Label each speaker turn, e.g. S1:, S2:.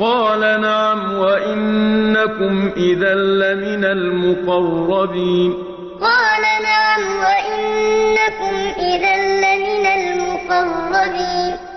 S1: قال نعم وإنكم إذا لمن المقربين.
S2: قال نعم وإنكم إذا